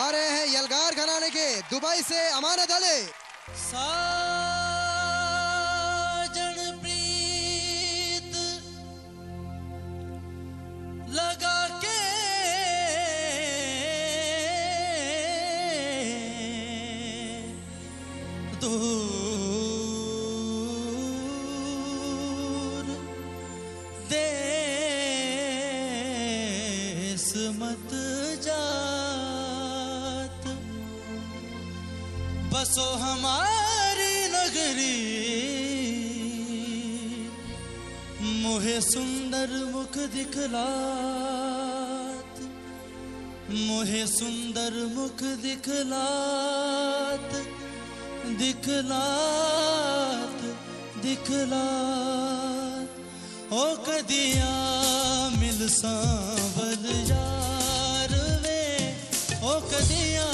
आ रहे हैं यलगार घराने के, दुबई से अमानत अली। साजन प्रीत लगा के दूर देश मत जात बसो हमारी नगरी। मुहे सुंदर मुख दिखलात। मुहे सुंदर मुख दिखलात। दिखलात दिखलात। ओ कदिया मिल सांवल यार वे। ओ कदिया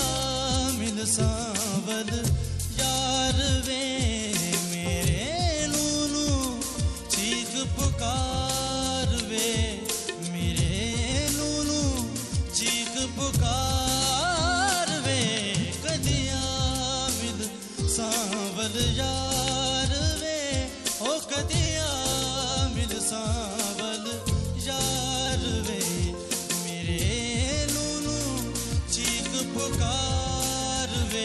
मिल सांवल यार वे मेरे नूनू, चीख पुकार वे मेरे नूनू, चीख पुकार वे कदिया मिल सांवल यार वे, ओ कदिया मिल सांवल यार वे मेरे नूनू, चीख पुकार वे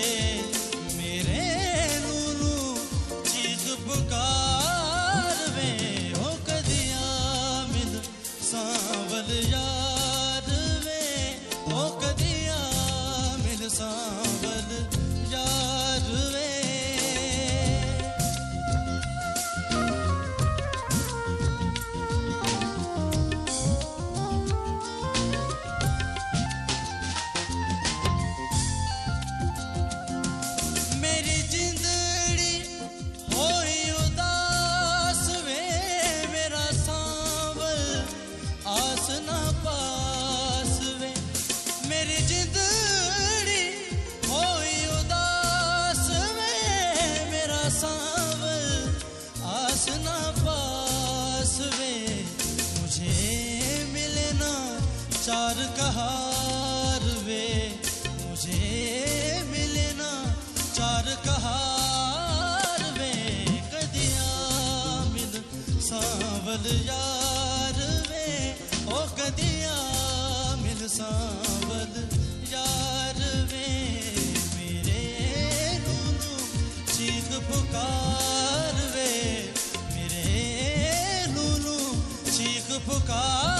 चार कहार वे मुझे मिले ना। चार कहार वे कदिया मिल सांवल यार वे। ओ कदिया मिल सांवल यार वे। मेरे नूनू चीख पुकार वे। मेरे नूनू चीख पुकार